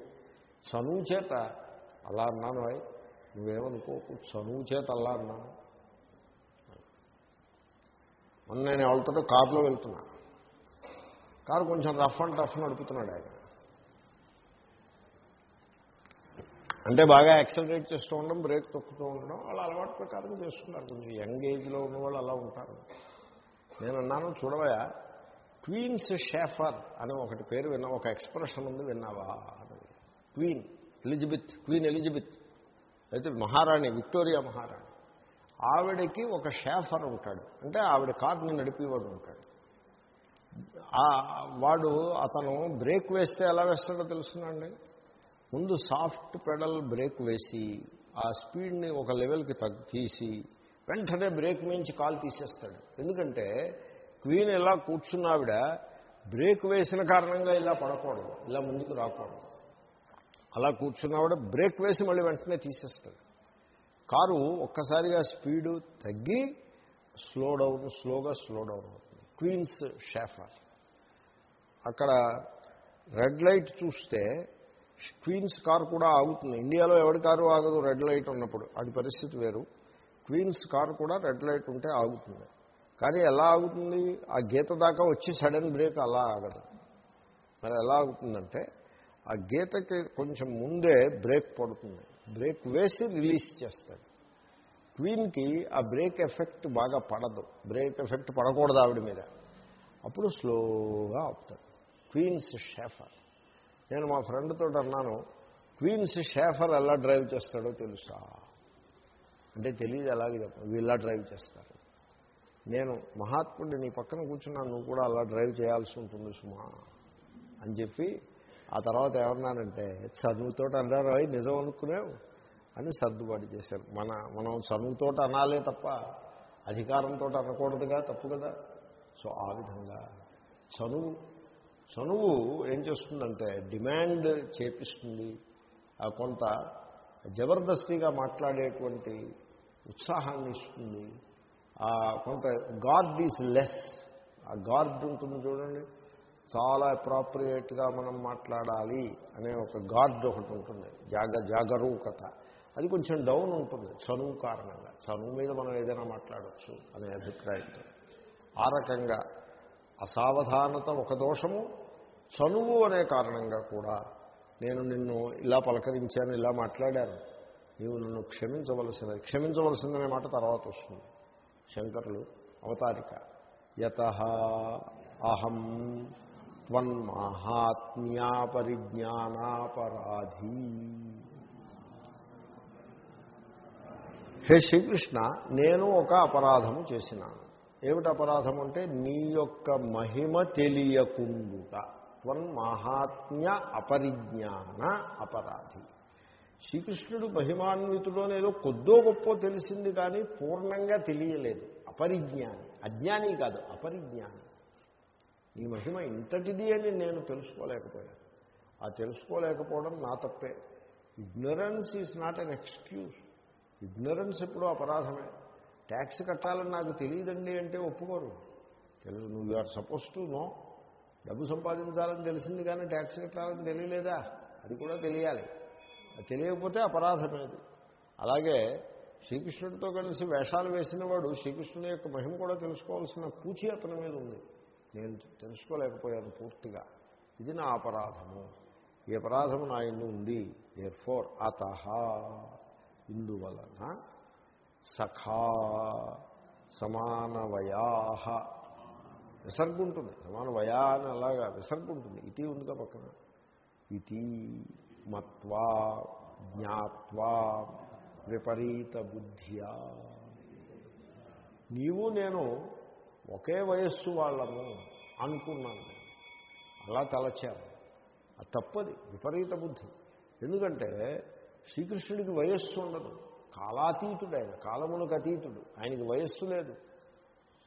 చనువు చేత అలా అన్నాను అయ్ నువ్వేమనుకోకు చనువు చేత అలా అన్నాను మొన్న నేను ఎవరితో కారులో వెళ్తున్నా. కారు కొంచెం రఫ్ అండ్ టఫ్ నడుపుతున్నాడు ఆయన. అంటే బాగా యాక్సలరేట్ చేస్తూ ఉండడం బ్రేక్ తొక్కుతూ ఉండడం వాళ్ళ అలవాటు ప్రకారం చేస్తున్నారు. కొంచెం యంగ్ ఏజ్లో ఉన్న వాళ్ళు అలా ఉంటారు. నేను అన్నాను చూడవయా క్వీన్స్ షేఫర్ అని ఒకటి పేరు విన్నా ఒక ఎక్స్ప్రెషన్ ఉంది విన్నావా? Queen Elizabeth queen Elizabeth. అయితే మహారాణి విక్టోరియా మహారాణి. ఆవిడకి ఒక షేఫర్ ఉంటాడు. అంటే ఆవిడ కార్ని నడిపేవాడు ఉంటాడు. వాడు అతను బ్రేక్ వేస్తే ఎలా వేస్తాడో తెలుసునండి? ముందు సాఫ్ట్ పెడల్ బ్రేక్ వేసి ఆ స్పీడ్ని ఒక లెవెల్కి తగ్గి తీసి వెంటనే బ్రేక్ మించి కాలు తీసేస్తాడు. ఎందుకంటే క్వీన్ ఇలా కూర్చున్నావిడ బ్రేక్ వేసిన కారణంగా ఇలా పడకూడదు ఇలా ముందుకు రాకూడదు. అలా కూర్చున్నావిడ బ్రేక్ వేసి మళ్ళీ వెంటనే తీసేస్తాడు. కారు ఒక్కసారిగా స్పీడు తగ్గి స్లో డౌన్ స్లోగా స్లో డౌన్ అవుతుంది. క్వీన్స్ షాఫర్ అక్కడ రెడ్ లైట్ చూస్తే క్వీన్స్ కార్ కూడా ఆగుతుంది. ఇండియాలో ఎవరి కారు ఆగదు? రెడ్ లైట్ ఉన్నప్పుడు. అది పరిస్థితి వేరు. క్వీన్స్ కార్ కూడా రెడ్ లైట్ ఉంటే ఆగుతుంది. కానీ ఎలా ఆగుతుంది? ఆ గీత దాకా వచ్చి సడన్ బ్రేక్ అలా ఆగదు. మరి ఎలా ఆగుతుందంటే ఆ గీతకి కొంచెం ముందే బ్రేక్ పడుతుంది. బ్రేక్ వేసి రిలీజ్ చేస్తాడు. క్వీన్కి ఆ బ్రేక్ ఎఫెక్ట్ బాగా పడదు. బ్రేక్ ఎఫెక్ట్ పడకూడదు ఆవిడ మీద. అప్పుడు స్లోగా ఆపుతాడు. Queen's chauffeur. నేను మా ఫ్రెండ్తో అన్నాను క్వీన్స్ షేఫర్ ఎలా డ్రైవ్ చేస్తాడో తెలుసా? అంటే తెలియదు అలాగే చెప్పండి వీళ్ళ డ్రైవ్ చేస్తారు? నేను మహాత్ముడి నీ పక్కన కూర్చున్నాను నువ్వు కూడా అలా డ్రైవ్ చేయాల్సి ఉంటుంది సుమా అని చెప్పి ఆ తర్వాత ఏమన్నానంటే చదువుతో అన్నారు? అవి నిజం అనుకునేవు? అని సర్దుబాటు చేశారు. మన మనం చదువుతో అనాలే తప్ప అధికారంతో అనకూడదుగా తప్పు కదా. సో ఆ విధంగా చనువు చనువు ఏం చేస్తుందంటే డిమాండ్ చేపిస్తుంది. కొంత జబర్దస్తిగా మాట్లాడేటువంటి ఉత్సాహాన్ని ఇస్తుంది. ఆ కొంత గాడ్ ఈజ్ లెస్. ఆ గాడ్ ఉంటుంది చూడండి. చాలా అప్రాప్రియేట్గా మనం మాట్లాడాలి అనే ఒక గాడ్ ఒకటి ఉంటుంది. జాగ జాగరూకత. అది కొంచెం డౌన్ ఉంటుంది. చనువు కారణంగా. చనువు మీద మనం ఏదైనా మాట్లాడవచ్చు అనే అభిప్రాయంతో. ఆ రకంగా అసావధానత ఒక దోషము చనువు అనే కారణంగా కూడా నేను నిన్ను ఇలా పలకరించాను ఇలా మాట్లాడాను. నీవు నన్ను క్షమించవలసినది క్షమించవలసిందనే మాట తర్వాత వస్తుంది. శంకరులు అవతారిక. యత అహం త్వన్మాహాత్మ్యాపరిజ్ఞానాపరాధీ హే శ్రీకృష్ణ నేను ఒక అపరాధము చేసినాను. ఏమిటి అపరాధం అంటే నీ యొక్క మహిమ తెలియకుండుట. త్వన్మాహాత్మ్య అపరిజ్ఞాన అపరాధి. శ్రీకృష్ణుడు మహిమాన్వితుడు ఏదో కొద్దో గొప్పో తెలిసింది కానీ పూర్ణంగా తెలియలేదు. అపరిజ్ఞాని. అజ్ఞాని కాదు అపరిజ్ఞాని. ఈ మహిమ ఇంతటిది అని నేను తెలుసుకోలేకపోయాను. ఆ తెలుసుకోలేకపోవడం నా తప్పే. Ignorance is not an excuse ignorance ఎప్పుడూ అపరాధమే. ట్యాక్స్ కట్టాలని నాకు తెలియదండి అంటే ఒప్పుకోరు. తెలుసు నువ్వు ఆర్ సపోజ్ టు నో. డబ్బు సంపాదించాలని తెలిసింది కానీ ట్యాక్స్ కట్టాలని తెలియలేదా? అది కూడా తెలియాలి. అది తెలియకపోతే అపరాధమేది అలాగే శ్రీకృష్ణుడితో కలిసి వేషాలు వేసిన వాడు శ్రీకృష్ణుని యొక్క మహిమ కూడా తెలుసుకోవాల్సిన పూచి అతని మీద ఉంది. నేను తెలుసుకోలేకపోయాను పూర్తిగా. ఇది నా అపరాధము. ఈ అపరాధము నా ఇందు ఉంది. దేర్ ఫోర్ అత ఇందువలన సఖా సమానవయా. విసర్గు ఉంటుంది సమానవయా అని అలాగా విసర్గు ఉంటుంది ఇటీ ఉందిగా పక్కన. ఇటీ మత్వా జ్ఞాత్వా విపరీత బుద్ధియా. నీవు నేను ఒకే వయస్సు వాళ్ళము అనుకున్నాను. అలా తలచాను. అది తప్పది. విపరీత బుద్ధి. ఎందుకంటే శ్రీకృష్ణుడికి వయస్సు ఉండదు. కాలాతీతుడు ఆయన కాలమునకు అతీతుడు. ఆయనకి వయస్సు లేదు.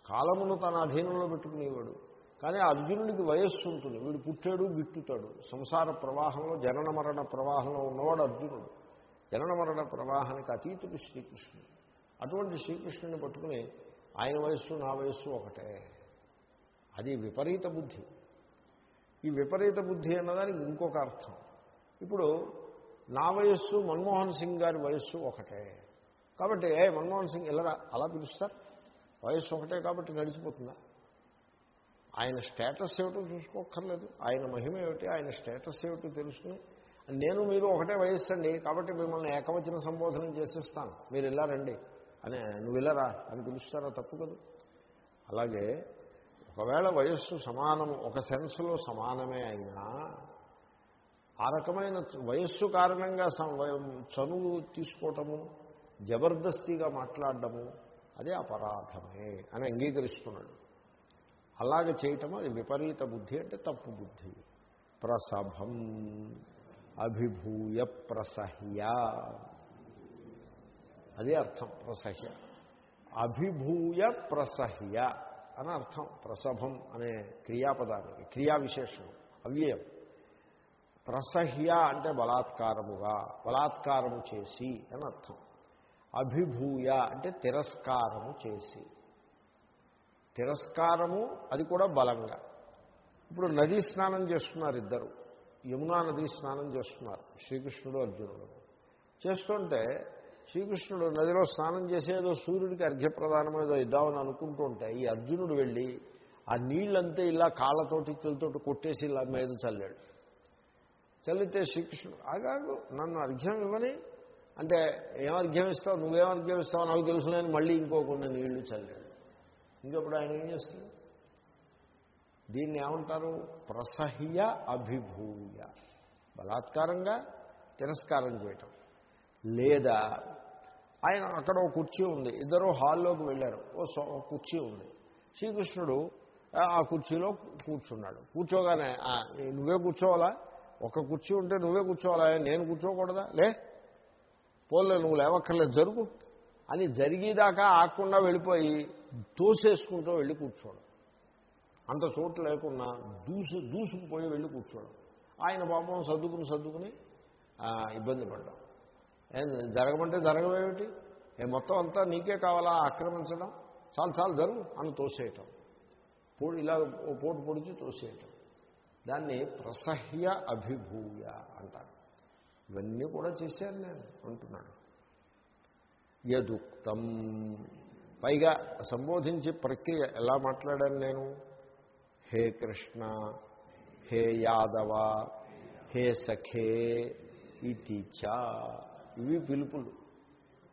కాలమును తన అధీనంలో పెట్టుకునేవాడు. కానీ అర్జునుడికి వయస్సు ఉంటుంది. వీడు పుట్టాడు గిట్టుతాడు. సంసార ప్రవాహంలో జనన మరణ ప్రవాహంలో ఉన్నవాడు అర్జునుడు. జనన మరణ ప్రవాహానికి అతీతుడు శ్రీకృష్ణుడు. అటువంటి శ్రీకృష్ణుని పట్టుకుని ఆయన వయస్సు నా వయస్సు ఒకటే. అది విపరీత బుద్ధి. ఈ విపరీత బుద్ధి అన్నదానికి ఇంకొక అర్థం. ఇప్పుడు నా వయస్సు మన్మోహన్ సింగ్ గారి వయస్సు ఒకటే. కాబట్టి ఏ మన్మోహన్ సింగ్ ఇలా అలా పిలుస్తారు? వయస్సు ఒకటే కాబట్టి నడిచిపోతుందా? ఆయన స్టేటస్ ఏమిటో చూసుకోక్కర్లేదు. ఆయన మహిమ ఏమిటి? ఆయన స్టేటస్ ఏమిటో తెలుసుకుని నేను మీరు ఒకటే వయస్సు అండి కాబట్టి మిమ్మల్ని ఏకవచన సంబోధన చేసేస్తాను. మీరు ఇలా రండి. అని నువ్వు ఇల్లరా అని పిలుస్తారా? తప్పు కదా. అలాగే ఒకవేళ వయస్సు సమానము ఒక సెన్స్లో సమానమే అయినా ఆ రకమైన వయస్సు కారణంగా చనువు తీసుకోవటము జబర్దస్తిగా మాట్లాడడము అదే అపరాధమే అని అంగీకరిస్తున్నాడు. అలాగ చేయటం అది విపరీత బుద్ధి అంటే తప్పు బుద్ధి. ప్రసభం అభిభూయ ప్రసహ్య. అదే అర్థం ప్రసహ్య. అభిభూయ ప్రసహ్య అని అర్థం ప్రసభం అనే క్రియాపదానికి క్రియా విశేషణం అవ్యయం. ప్రసహ్య అంటే బలాత్కారముగా బలాత్కారము చేసి అని అర్థం. అభిభూయ అంటే తిరస్కారము చేసి. తిరస్కారము అది కూడా బలంగా. ఇప్పుడు నదీ స్నానం చేస్తున్నారు ఇద్దరు. యమునా నదీ స్నానం చేస్తున్నారు శ్రీకృష్ణుడు అర్జునుడు. చేస్తుంటే శ్రీకృష్ణుడు నదిలో స్నానం చేసేదో సూర్యుడికి అర్ఘ్యప్రదానం ఏదో ఇద్దామని అనుకుంటుంటే ఈ అర్జునుడు వెళ్ళి ఆ నీళ్ళంతా ఇలా కాళ్ళతోటి ఇత్తులతోటి కొట్టేసి ఇలా మీద చల్లాడు. చల్లితే శ్రీకృష్ణుడు. ఆగాగు నన్ను అర్ఘ్యం ఇవ్వని. అంటే ఏం అర్ఘ్యం ఇస్తావు? నువ్వేం అర్ఘ్యం ఇస్తావు? నాకు తెలుసులేని మళ్ళీ ఇంకో నీళ్ళు చల్లాడు ఇంకప్పుడు ఆయన ఏం చేస్తుంది దీన్ని ఏమంటారు? ప్రసహ్య అభిభూయ. బలాత్కారంగా తిరస్కారం చేయటం. లేదా ఆయన అక్కడ ఒక కుర్చీ ఉంది. ఇద్దరు హాల్లోకి వెళ్ళారు. ఓ సో కుర్చీ ఉంది. శ్రీకృష్ణుడు ఆ, కుర్చీలో కూర్చున్నాడు. కూర్చోగానే నువ్వే కూర్చోవాలా? ఒక కుర్చీ ఉంటే నువ్వే కూర్చోవాలా? నేను కూర్చోకూడదా? లే పోలే నువ్వు లేవక్కర్లేదు జరుగు. అని జరిగేదాకా ఆకుండా వెళ్ళిపోయి తోసేసుకుంటూ వెళ్ళి కూర్చోవడం. అంత చోటు లేకుండా దూసు దూసుకుపోయి వెళ్ళి కూర్చోవడం. ఆయన పాపం సర్దుకుని సర్దుకుని ఇబ్బంది పడ్డాం. ఏం జరగమంటే జరగవేమిటి ఏ మొత్తం అంతా నీకే కావాలా ఆక్రమించడం? చాలు చాలు జరుగు అని తోసేయటం. పొడి ఇలా ఓ పోటు పొడిచి తోసేయటం. దాన్ని ప్రసహ్య అభిభూయ అంటారు. ఇవన్నీ కూడా చేశాను నేను అంటున్నాడు యదుక్తం. పైగా సంబోధించే ప్రక్రియ ఎలా మాట్లాడాను నేను? హే కృష్ణ హే యాదవ హే సఖే ఇది చ. ఇవి పిలుపులు.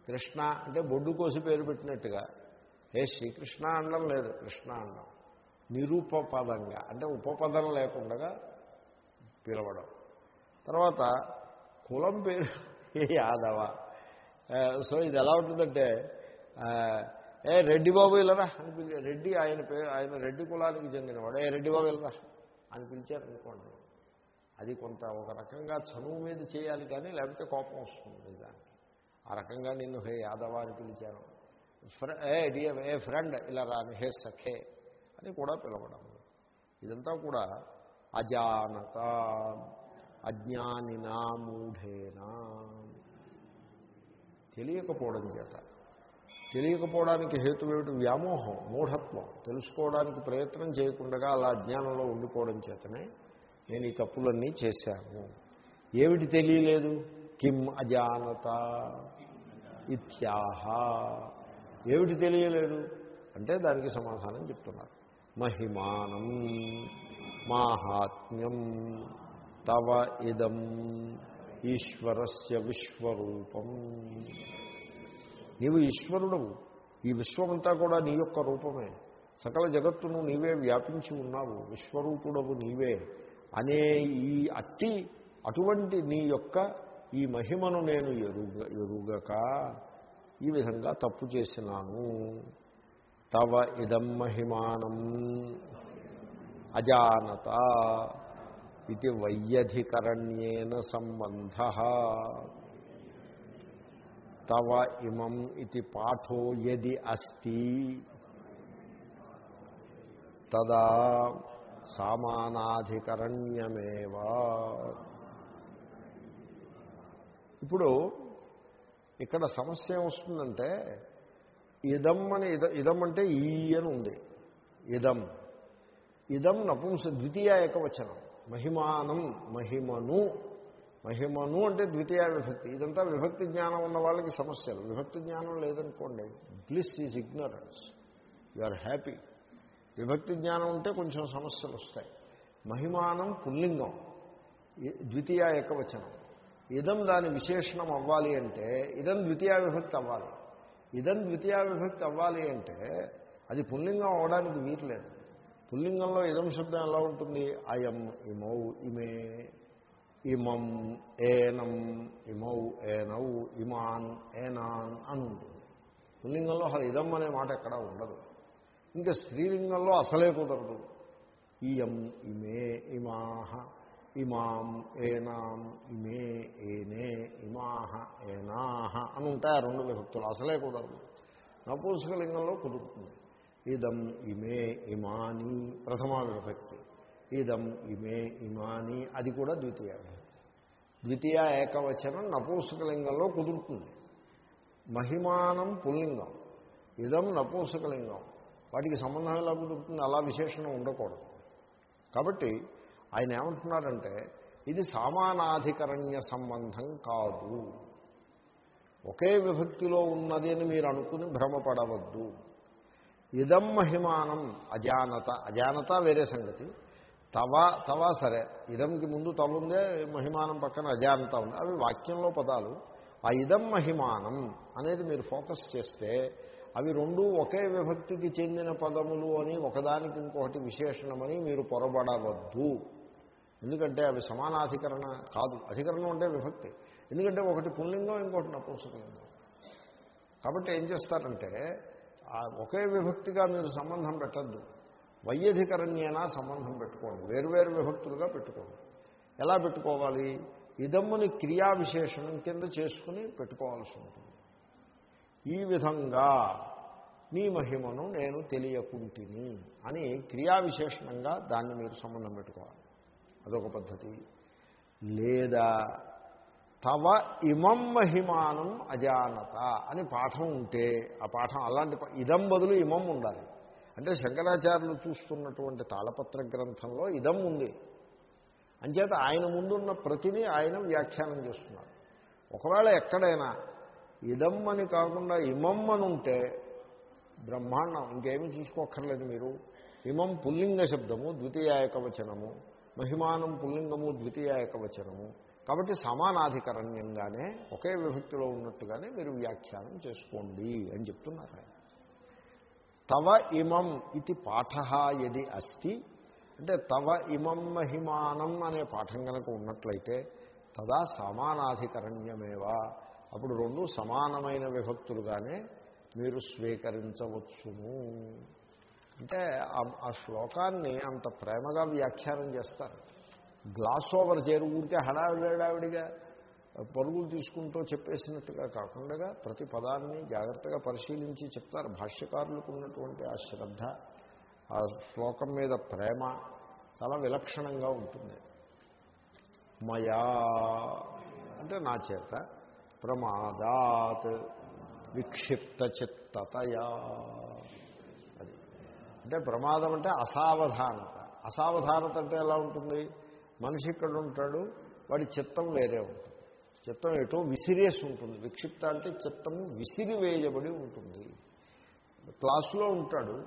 కృష్ణ అంటే బొడ్డు కోసి పేరు పెట్టినట్టుగా. హే శ్రీకృష్ణ అనడం లేదు కృష్ణ అనడం. నిరూపపదంగా అంటే ఉపపదం లేకుండా పిలవడం. తర్వాత కులం పేరు హే యాదవ? సో ఇది ఎలా ఉంటుందంటే ఏ రెడ్డి బాబు ఇల్లరా అని పిలిచే రెడ్డి ఆయన పేరు ఆయన రెడ్డి కులానికి చెందినవాడు. ఏ రెడ్డి బాబు ఇల్లరా అని పిలిచారు అనుకోండి అది కొంత ఒక రకంగా చనువు మీద చేయాలి కానీ లేకపోతే కోపం వస్తుంది నిజానికి. ఆ రకంగా నిన్ను హే యాదవ అని పిలిచాను. ఫ్ర ఏ డియర్ ఏ ఫ్రెండ్ ఇలా రాని హే సఖే. అని కూడా పిలవడం. ఇదంతా కూడా అజానత అజ్ఞానినా మూఢేనా? తెలియకపోవడం చేత. తెలియకపోవడానికి హేతు ఏమిటి? వ్యామోహం మూఢత్వం. తెలుసుకోవడానికి ప్రయత్నం చేయకుండా అలా అజ్ఞానంలో ఉండిపోవడం చేతనే నేను ఈ తప్పులన్నీ చేశాను. ఏమిటి తెలియలేదు? కిమ్ అజానత ఇత్యాహ. ఏమిటి తెలియలేదు? అంటే దానికి సమాధానం చెప్తున్నారు. మహిమానం మాహాత్మ్యం తవ ఇదం ఈశ్వరస్య విశ్వరూపం. నీవు ఈశ్వరుడవు. ఈ విశ్వమంతా కూడా నీ యొక్క రూపమే. సకల జగత్తును నీవే వ్యాపించి ఉన్నావు. విశ్వరూపుడవు నీవే. అనే ఈ అట్టి అటువంటి నీ యొక్క ఈ మహిమను నేను ఎరుగ ఎరుగక ఈ విధంగా తప్పు చేసినాను. తవ ఇదం మహిమానం అజానత ఇది వయ్యధికరణ్యేన సంబంధ. తవ ఇమం ఇది పాఠో యది అస్తి. తదా సామానాధికరణ్యమేవా. ఇప్పుడు ఇక్కడ సమస్య ఏమొస్తుందంటే ఇదం అని ఇద ఇదం అంటే ఈ అని ఉంది. ఇదం. ఇదం నపుంస ద్వితీయ ఏకవచనం. మహిమానం మహిమను. మహిమను అంటే ద్వితీయ విభక్తి. ఇదంతా విభక్తి జ్ఞానం ఉన్న వాళ్ళకి సమస్యలు. విభక్తి జ్ఞానం లేదనుకోండి bliss is ignorance you are happy విభక్తి జ్ఞానం ఉంటే కొంచెం సమస్యలు వస్తాయి. మహిమానం పుల్లింగం. ద్వితీయ ఏకవచనం. ఇదం దాని విశేషణం అవ్వాలి అంటే ఇదం ద్వితీయ విభక్తి అవ్వాలి. ఇదం ద్వితీయ విభక్తి అవ్వాలి అంటే అది పుల్లింగం అవడానికి వీరలేదు పుల్లింగంలో ఇదం శబ్దం ఎలా ఉంటుంది? అయం ఇమౌ ఇమే ఇమం ఏనం ఇమౌ ఏనౌ ఇమాన్ ఏనాన్ అని ఉంటుంది. పుల్లింగంలో అసలు ఇదం అనే మాట ఎక్కడా ఉండదు. ఇంకా స్త్రీలింగంలో అసలే కుదరదు. ఇయం ఇమే ఇమాహ ఇమాం ఏనాం ఇమే ఏనే ఇమాహ ఏనాహ అని ఉంటాయి ఆ రెండు విభక్తులు. అసలే కుదరదు. నపూంసకలింగంలో కుదురుతుంది. ఇదం ఇమే ఇమాని ప్రథమా విభక్తి. ఇదం ఇమే ఇమాని అది కూడా ద్వితీయ విభక్తి. ద్వితీయ ఏకవచనం నపూంసకలింగంలో కుదురుతుంది. మహిమానం పుల్లింగం. ఇదం నపూంసకలింగం. వాటికి సంబంధం ఎలా కుదురుతుంది? అలా విశేషణం ఉండకూడదు. కాబట్టి ఆయన ఏమంటున్నారంటే ఇది సామానాధికరణ్య సంబంధం కాదు. ఒకే విభక్తిలో ఉన్నది అని మీరు అనుకుని భ్రమపడవద్దు. ఇదం మహిమానం అజానత. అజానత వేరే సంగతి. తవ తవ సరే. ఇదంకి ముందు తవ ఉందే మహిమానం పక్కన అజానత ఉంది. అవి వాక్యంలో పదాలు. ఆ ఇదం మహిమానం అనేది మీరు ఫోకస్ చేస్తే అవి రెండు ఒకే విభక్తికి చెందిన పదములు అని ఒకదానికి ఇంకొకటి విశేషణమని మీరు పొరబడవద్దు. ఎందుకంటే అవి సమానాధికరణ కాదు. అధికరణం అంటే విభక్తి. ఎందుకంటే ఒకటి పుల్లింగం ఇంకోటి నపుంసకలింగం. కాబట్టి ఏం చేస్తారంటే ఒకే విభక్తిగా మీరు సంబంధం పెట్టద్దు. వైయధికరణ్యేనా సంబంధం పెట్టుకోండి వేరువేరు విభక్తులుగా పెట్టుకోండి ఎలా పెట్టుకోవాలి? ఇదమ్ముని క్రియా విశేషణం కింద చేసుకుని పెట్టుకోవాల్సి ఉంటుంది. ఈ విధంగా నీ మహిమను నేను తెలియకుంటిని అని క్రియా విశేషణంగా దాన్ని మీరు సంబంధం పెట్టుకోవాలి. అదొక పద్ధతి. లేదా తవ ఇమం మహిమానం అజానత అని పాఠం ఉంటే ఆ పాఠం అలాంటి ఇదం బదులు ఇమం ఉండాలి. అంటే శంకరాచార్యులు చూస్తున్నటువంటి తాళపత్ర గ్రంథంలో ఇదం ఉంది. అంచేత ఆయన ముందున్న ప్రతిని ఆయన వ్యాఖ్యానం చేస్తున్నారు. ఒకవేళ ఎక్కడైనా ఇదం అని కాకుండా ఇమం అని ఉంటే బ్రహ్మాండం ఇంకేమీ చూసుకోక్కర్లేదు మీరు. ఇమం పుల్లింగ శబ్దము ద్వితీయాయక వచనము మహిమానం పుల్లింగము ద్వితీయాయక వచనము కాబట్టి సమానాధికరణ్యంగానే ఒకే విభక్తిలో ఉన్నట్టుగానే మీరు వ్యాఖ్యానం చేసుకోండి అని చెప్తున్నారు ఆయన. తవ ఇమం ఇది పాఠ యది అస్తి. అంటే తవ ఇమం మహిమానం అనే పాఠం కనుక ఉన్నట్లయితే తదా సమానాధికరణ్యమేవా. అప్పుడు రెండు సమానమైన విభక్తులుగానే మీరు స్వీకరించవచ్చును. అంటే ఆ- శ్లోకాన్ని అంత ప్రేమగా వ్యాఖ్యానం చేస్తారు. గ్లాస్ ఓవర్ చేరు ఊరికే హడావిడావిడిగా పరుగులు తీసుకుంటూ చెప్పేసినట్టుగా కాకుండా ప్రతి పదాన్ని జాగ్రత్తగా పరిశీలించి చెప్తారు. భాష్యకారులకు ఉన్నటువంటి ఆ శ్రద్ధ ఆ శ్లోకం మీద ప్రేమ చాలా విలక్షణంగా ఉంటుంది. మయా అంటే నా చేత ప్రమాదాత్ విక్షిప్త చిత్తతయా అంటే ప్రమాదం అంటే అసావధానత. అసావధానత అంటే ఎలా ఉంటుంది? మనిషి ఇక్కడ ఉంటాడు వాడి చిత్తం వేరే ఉంటుంది. చిత్తం ఎటో విసిరేసి ఉంటుంది. విక్షిప్త అంటే చిత్తము విసిరివేయబడి ఉంటుంది. క్లాసులో ఉంటాడు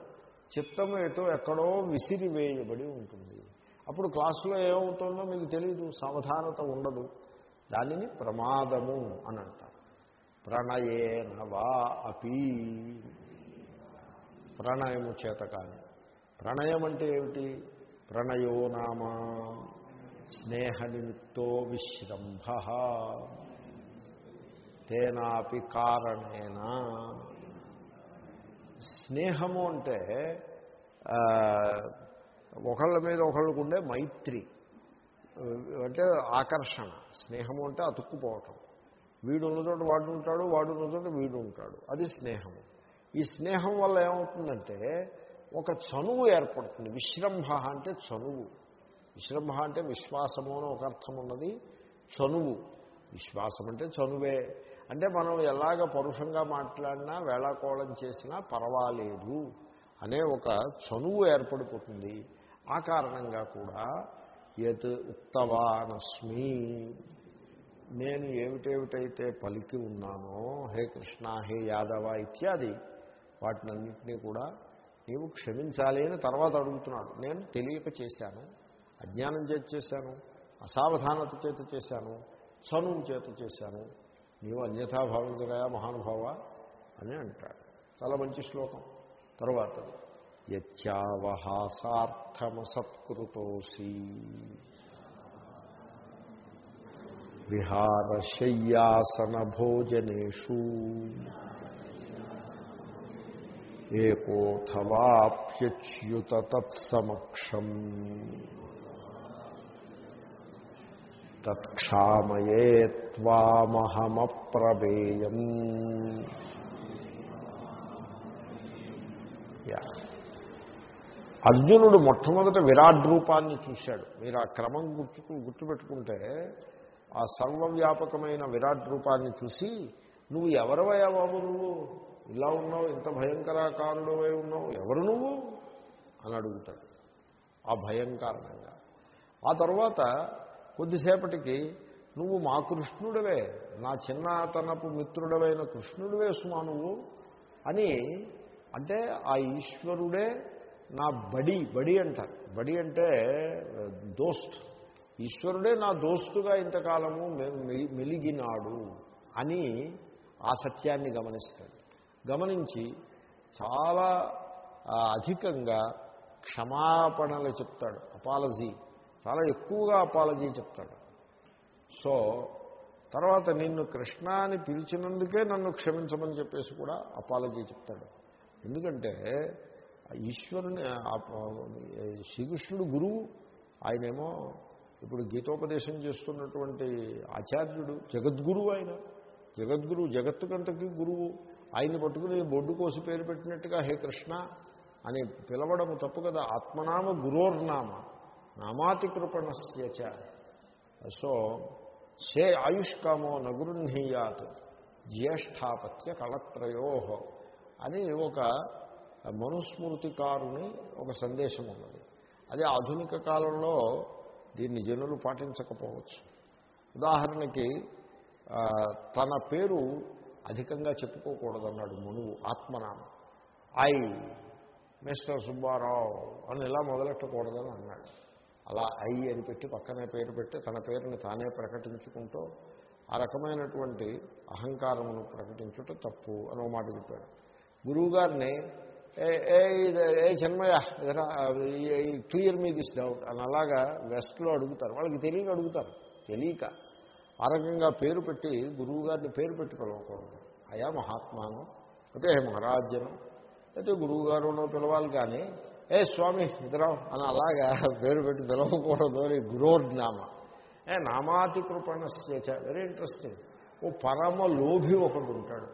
చిత్తము ఎటో ఎక్కడో విసిరివేయబడి ఉంటుంది. అప్పుడు క్లాసులో ఏమవుతుందో మీకు తెలియదు సావధానత ఉండదు. దానిని ప్రమాదము అని అంటారు. ప్రణయేన వా అపీ. ప్రాణాయము చేత కానీ. ప్రణయం అంటే ఏమిటి? ప్రణయో నామ స్నేహనిమిత్తో విశ్రంభ. తేనాపి కారణేన. స్నేహము అంటే ఒకళ్ళ మీద ఒకళ్ళకు ఉండే మైత్రి. అంటే ఆకర్షణ. స్నేహము అంటే అతుక్కుపోవటం. వీడు ఉన్న చోట వాడు ఉంటాడు వాడు ఉన్న చోట వీడు ఉంటాడు. అది స్నేహము. ఈ స్నేహం వల్ల ఏమవుతుందంటే ఒక చనువు ఏర్పడుతుంది. విశ్రంభ అంటే చనువు. విశ్రంభ అంటే విశ్వాసము అని ఒక అర్థం ఉన్నది. చనువు. విశ్వాసం అంటే చనువే. అంటే మనం ఎలాగ పరుషంగా మాట్లాడినా వేళాకోళం చేసినా పర్వాలేదు అనే ఒక చనువు ఏర్పడిపోతుంది. ఆ కారణంగా కూడా యత్ ఉక్తవానస్మి. నేను ఏమిటేమిటైతే పలికి ఉన్నానో హే కృష్ణ హే యాదవ ఇత్యాది వాటినన్నింటినీ కూడా నీవు క్షమించాలి అని తర్వాత అడుగుతున్నాడు. నేను తెలియక చేశాను అజ్ఞానం చేత చేశాను అసావధానత చేత చేశాను చనువు చేత చేశాను నీవు అన్యథా భావించగా మహానుభావ అని అంటాడు. చాలా మంచి శ్లోకం. తర్వాత యత్యావహాసార్థమసత్కృతోసి. విహారశయ్యాసన భోజనేషు ఏకోథవాప్యచ్యుత తత్సమక్షం తత్క్షామయే త్వామహమప్రవేయం అర్జునుడు మొట్టమొదట విరాట్ రూపాన్ని చూశాడు. మీరు ఆ క్రమం గుర్తు గుర్తుపెట్టుకుంటే ఆ సర్వవ్యాపకమైన విరాట్ రూపాన్ని చూసి నువ్వు ఎవరవయ్యా బాబు నువ్వు? ఇలా ఉన్నావు ఇంత భయంకరాకారుడవై ఉన్నావు ఎవరు నువ్వు? అని అడుగుతాడు. ఆ భయం కారణంగా. ఆ తర్వాత కొద్దిసేపటికి నువ్వు మా కృష్ణుడవే నా చిన్నతనపు మిత్రుడవైన కృష్ణుడివే సుమా నువ్వు అని అంటే ఆ ఈశ్వరుడే నా బడి బడి అంటారు. బడి అంటే దోస్త్. ఈశ్వరుడే నా దోస్తుగా ఇంతకాలము మెలిగినాడు అని ఆ సత్యాన్ని గమనిస్తాడు. గమనించి చాలా అధికంగా క్షమాపణలు చెప్తాడు. అపాలజీ. చాలా ఎక్కువగా అపాలజీ చెప్తాడు. సో తర్వాత నిన్ను కృష్ణ అని పిలిచినందుకే నన్ను క్షమించమని చెప్పేసి కూడా అపాలజీ చెప్తాడు. ఎందుకంటే ఈశ్వరుని శ్రీకృష్ణుడు గురువు. ఆయనేమో ఇప్పుడు గీతోపదేశం చేస్తున్నటువంటి ఆచార్యుడు జగద్గురువు ఆయన. జగద్గురువు జగత్తుకంతకి గురువు. ఆయన్ని పట్టుకుని బొడ్డు కోసి పేరు పెట్టినట్టుగా హే కృష్ణ అని పిలవడము తప్పు కదా. ఆత్మనామ గురోర్నామ నామాతి కృపణస్యచ సో సే ఆయుష్కామో నగురుణీయాత్ జ్యేష్ఠాపత్య కళత్రయో అని ఒక మనుస్మృతికారుని ఒక సందేశం ఉన్నది. అదే ఆధునిక కాలంలో దీన్ని జనులు పాటించకపోవచ్చు. ఉదాహరణకి తన పేరు అధికంగా చెప్పుకోకూడదన్నాడు మునువు ఆత్మనామ. ఐ మిస్టర్ సుబ్బారావు అని ఇలా మొదలెట్టకూడదని అన్నాడు. అలా ఐ అని పెట్టి పక్కనే పేరు పెట్టి తన పేరుని తానే ప్రకటించుకుంటూ ఆ రకమైనటువంటి అహంకారమును ప్రకటించుట తప్పు అని ఒక మాట చెప్పాడు. గురువుగారిని ఏ ఏ ఇది- ఏ Chinmaya clear me this doubt అని అలాగా వెస్ట్లో అడుగుతారు. వాళ్ళకి తెలియక అడుగుతారు. తెలియక. ఆ రకంగా పేరు పెట్టి గురువు గారిని పేరు పెట్టి పిలవకూడదు. అయా మహాత్మాను అయితే మహారాజ్యను అయితే గురువు గారునో పిలవాలి కానీ ఏ స్వామి ఇద్దరం అని అలాగా పేరు పెట్టి పిలవకూడదు అని గురోర్నామ. ఏ నామాతి వెరీ ఇంట్రెస్టింగ్. ఓ పరమ లోభి ఒకడు ఉంటాడు.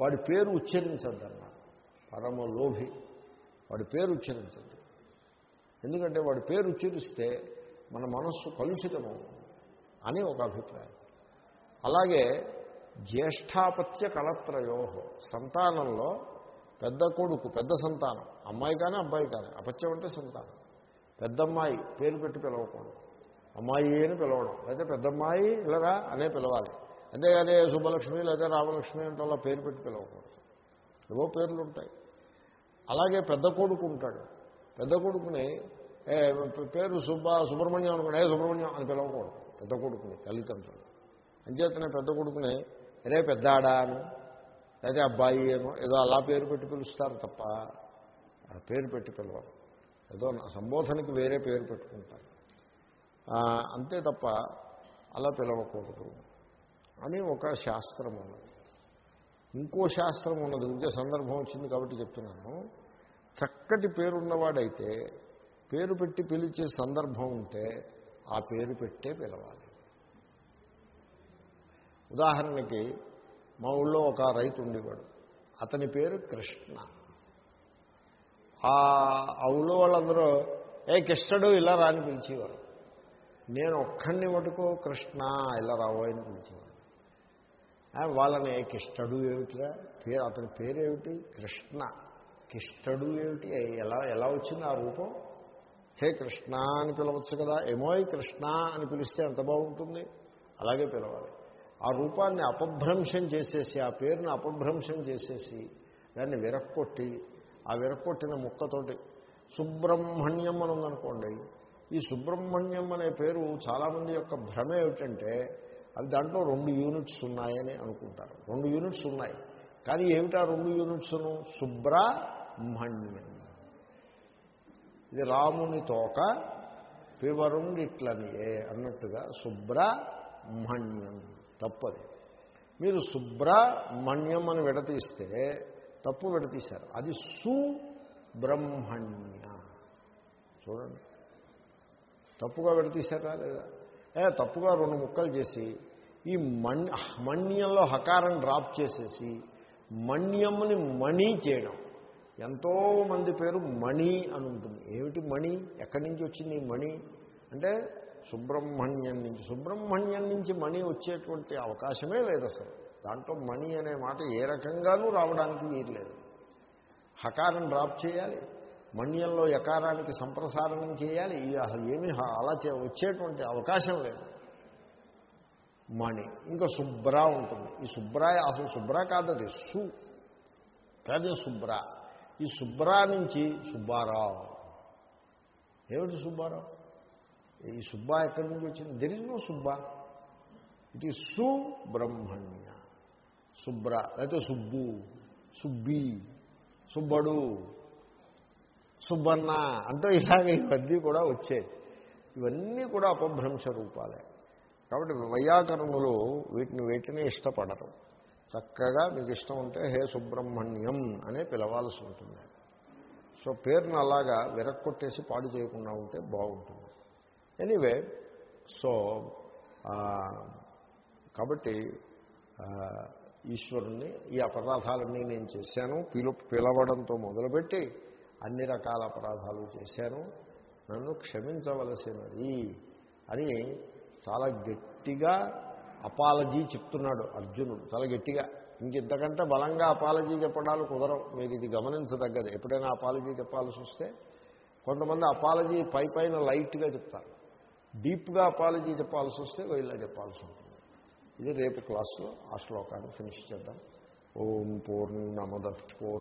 వాడి పేరు ఉచ్చరించద్దన్న పరమ లోభి. వాడి పేరు ఉచ్చరించద్దు. ఎందుకంటే వాడి పేరు ఉచ్చరిస్తే మన మనస్సు కలుషితమవుతుంది అని ఒక అభిప్రాయం. అలాగే జ్యేష్ఠాపత్య కలత్రయో సంతానంలో పెద్ద కొడుకు పెద్ద సంతానం. అమ్మాయి కానీ అబ్బాయి కానీ. అపత్యం అంటే సంతానం. పెద్దమ్మాయి పేరు పెట్టి పిలవకూడదు. అమ్మాయి అని పిలవడం. లేదా పెద్దమ్మాయి ఇలాగా అనే పిలవాలి. అంతేగాని శుభలక్ష్మి లేదా రామలక్ష్మి అంటే అలా పేరు పెట్టి పిలవకూడదు. ఏవో పేర్లు ఉంటాయి. అలాగే పెద్ద కొడుకు ఉంటాడు. పెద్ద కొడుకుని పేరు సుబ్బ సుబ్రహ్మణ్యం అనుకోండి. ఏ సుబ్రహ్మణ్యం అని పిలవకూడదు. పెద్ద కొడుకుని తల్లిదండ్రులు. అంచేతనే పెద్ద కొడుకుని రే పెద్దాడా అని. లేదా అబ్బాయి ఏమో ఏదో అలా పేరు పెట్టి పిలుస్తారు తప్ప ఆ పేరు పెట్టి పిలవరు. ఏదో నా సంబోధనకి వేరే పేరు పెట్టుకుంటారు. అంతే తప్ప అలా పిలవకూడదు. అని ఒక శాస్త్రం ఉన్నది. ఇంకో శాస్త్రం ఉన్నది. ఇంకే సందర్భం వచ్చింది కాబట్టి చెప్తున్నాను. చక్కటి పేరున్నవాడైతే పేరు పెట్టి పిలిచే సందర్భం ఉంటే ఆ పేరు పెట్టే పిలవాలి. ఉదాహరణకి మా ఊళ్ళో ఒక రైతు ఉండేవాడు. అతని పేరు కృష్ణ. ఆ ఊళ్ళో వాళ్ళందరూ ఏ కిష్టడు ఇలా రాని పిలిచేవారు. నేను ఒక్కడిని మటుకు కృష్ణ ఇలా రావో అని పిలిచేవాడు వాళ్ళని ఏ కిష్టడు ఏమిటిరా? పేరు అతని పేరు ఏమిటి కృష్ణ. కిష్టడు ఏమిటి? ఎలా ఎలా వచ్చింది ఆ రూపం? హే కృష్ణ అని పిలవచ్చు కదా. ఏమోయ్ కృష్ణ అని పిలిస్తే ఎంత బాగుంటుంది? అలాగే పిలవాలి. ఆ రూపాన్ని అపభ్రంశం చేసేసి ఆ పేరుని అపభ్రంశం చేసేసి దాన్ని విరక్కొట్టి ఆ విరక్కొట్టిన ముక్కతోటి సుబ్రహ్మణ్యం అని ఉందనుకోండి ఈ సుబ్రహ్మణ్యం అనే పేరు చాలామంది యొక్క భ్రమ ఏమిటంటే అవి దాంట్లో రెండు యూనిట్స్ ఉన్నాయని అనుకుంటారు. రెండు యూనిట్స్ ఉన్నాయి. కానీ ఏమిటా రెండు యూనిట్స్ను? సుబ్రహ్మణ్యం. ఇది రాముని తోక పివరుండిట్లనియే అన్నట్టుగా సుబ్రహ్మణ్యం. తప్పది. మీరు సుబ్రహ్మణ్యం అని విడతీస్తే తప్పు విడతీశారు. అది సుబ్రహ్మణ్య. చూడండి. తప్పుగా విడతీశారా లేదా? ఏ తప్పుగా రెండు ముక్కలు చేసి ఈ మణ్ మణ్యంలో హకారం డ్రాప్ చేసేసి మణ్యముని మణి చేయడం. ఎంతో మంది పేరు మణి అని ఉంటుంది. ఏమిటి మణి? ఎక్కడి నుంచి వచ్చింది ఈ మణి? అంటే సుబ్రహ్మణ్యం నుంచి. సుబ్రహ్మణ్యం నుంచి మణి వచ్చేటువంటి అవకాశమే లేదు అసలు. దాంట్లో మణి అనే మాట ఏ రకంగానూ రావడానికి వీరలేదు హకారం డ్రాప్ చేయాలి. మణ్యంలో యకారానికి సంప్రసారణం చేయాలి. ఇది అసలు ఏమీ అలా చే వచ్చేటువంటి అవకాశం లేదు. మణి ఇంకా శుభ్ర ఉంటుంది. ఈ శుభ్ర అసలు శుభ్ర కాదది సు. కాదు శుభ్ర ఈ శుభ్ర నుంచి సుబ్బారావు. ఏమిటి సుబ్బారావు? ఈ సుబ్బా ఎక్కడి నుంచి వచ్చింది? There is no Subba. It ఈ సుబ్రహ్మణ్య. శుభ్ర అయితే సుబ్బు సుబ్బి సుబ్బడు సుబ్బన్న. అంటే ఇలాగ ఇవన్నీ కూడా వచ్చాయి. ఇవన్నీ కూడా అపభ్రంశ రూపాలే. కాబట్టి వైయాకరణులు వీటిని వీటిని ఇష్టపడరు. చక్కగా మీకు ఇష్టం ఉంటే హే సుబ్రహ్మణ్యం అనే పిలవాల్సి ఉంటుంది. సో పేరును అలాగా విరక్కొట్టేసి పాడు చేయకుండా ఉంటే బాగుంటుంది. ఎనీవే సో కాబట్టి ఈశ్వరుణ్ణి ఈ అపరాధాలన్నీ నేను చేశాను. పిలు పిలవడంతో మొదలుపెట్టి అన్ని రకాల అపరాధాలు చేశాను. నన్ను క్షమించవలసినది అని చాలా గట్టిగా అపాలజీ చెప్తున్నాడు అర్జునుడు. చాలా గట్టిగా. ఇంకెంతకంటే బలంగా అపాలజీ చెప్పడాలు కుదరవు. మీరు ఇది గమనించదగ్గది. ఎప్పుడైనా అపాలజీ చెప్పాల్సి వస్తే కొంతమంది అపాలజీ పై పైన లైట్గా చెప్తారు. డీప్గా అపాలజీ చెప్పాల్సి వస్తే ఇలా చెప్పాల్సి ఉంటుంది. ఇది రేపు క్లాస్లో ఆ శ్లోకాన్ని ఫినిష్ చేద్దాం. ఓం పూర్ణమద పూర్